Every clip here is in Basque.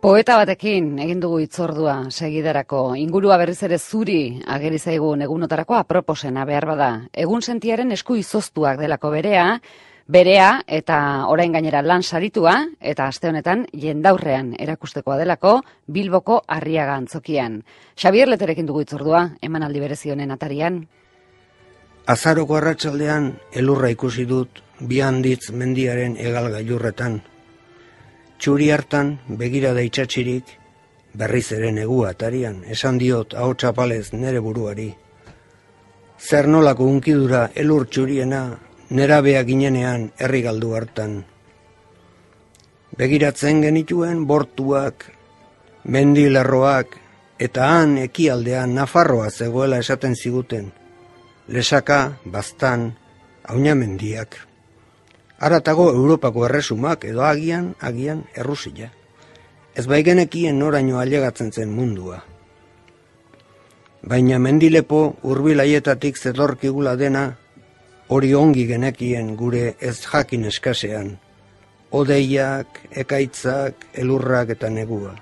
Poeta batekin egin dugu itzordua segidarako. Ingurua berriz ere zuri ageri zaigun egunotarako aproposena behar bada. Egun sentiaren esku izoztuak delako berea, berea eta orain gainera lan saritua eta aste honetan jendaurrean erakustekoa delako Bilboko Arriaga antzokian. Xabier Leterekin dugu itzordua, emanaldi berezionen atarian. Azaroko arratsaldean elurra ikusi dut bi handitz mendiaren egal gailurretan. Txuri hartan begira da itxatxirik, berriz ere negu atarian, esan diot hau txapalez nere buruari. Zer nolako unkidura elur txuriena nera beha ginenean herri galdu hartan. Begiratzen genituen bortuak, mendilerroak, eta han ekialdean Nafarroa zegoela esaten ziguten. Lesaka, bastan, haunia mendiak. Aratago Europako erresumak edo agian, agian errusila. Ez bai genekien noraino ailegatzen zen mundua. Baina mendilepo urbilaietatik zetorkigula dena, hori ongi genekien gure ez jakin eskasean, odeiak, ekaitzak, elurrak eta negua.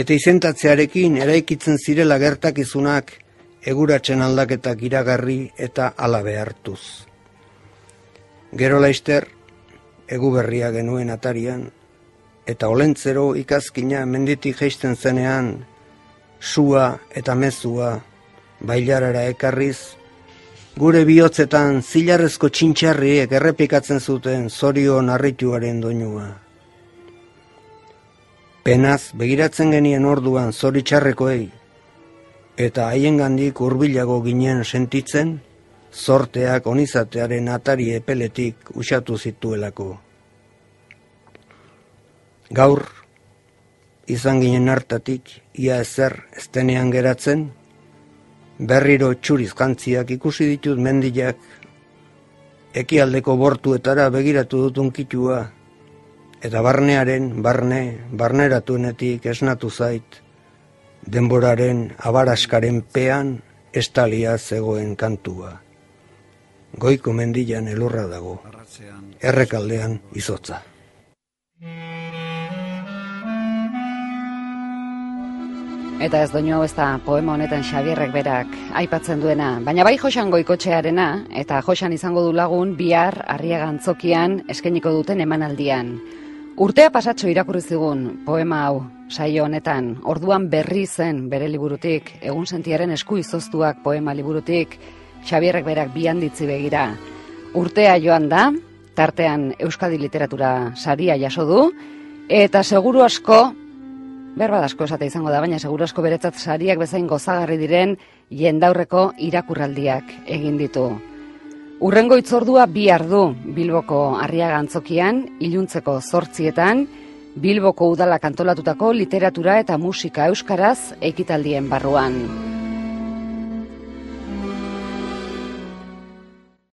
Eta izentatzearekin eraikitzen zirela gertakizunak eguratzen aldaketak iragarri eta alabe hartuz. Gero laister, egu berria genuen atarian, eta olentzero ikazkina menditik geisten zenean, sua eta mezua bailarara ekarriz, gure bihotzetan zilarrezko txintxarriek errepikatzen zuten zorio narrituaren doinua. Penaz, begiratzen genien orduan zoritxarrekoei, eta haien gandik urbilago ginen sentitzen, zorteak onizatearen atari epeletik usatu zituelako. Gaur, izan ginen hartatik, ia ezer estenean geratzen, berriro txuriz kantziak ikusi ditut mendiak, ekialdeko bortuetara begiratu dutun kitua, eta barnearen, barne, barneratuenetik esnatu zait, denboraren abaraskaren pean estalia zegoen kantua goiko mendian elurra dago, errekaldean izotza. Eta ez doinu ez da poema honetan Xabierrek berak aipatzen duena, baina bai josan goikotxearena eta josan izango du lagun bihar arriagantzokian eskeniko duten emanaldian. Urtea pasatxo irakurri zigun poema hau saio honetan, orduan berri zen bere liburutik, egun sentiaren esku izoztuak poema liburutik, Xabierrek berak bi handitzi begira. Urtea joan da, tartean Euskadi literatura saria jaso du, eta seguru asko, berba asko esate izango da, baina seguru asko beretzat sariak bezain gozagarri diren jendaurreko irakurraldiak egin ditu. Urrengo itzordua bi ardu Bilboko arriaga antzokian, iluntzeko zortzietan, Bilboko udala kantolatutako literatura eta musika euskaraz ekitaldien barruan.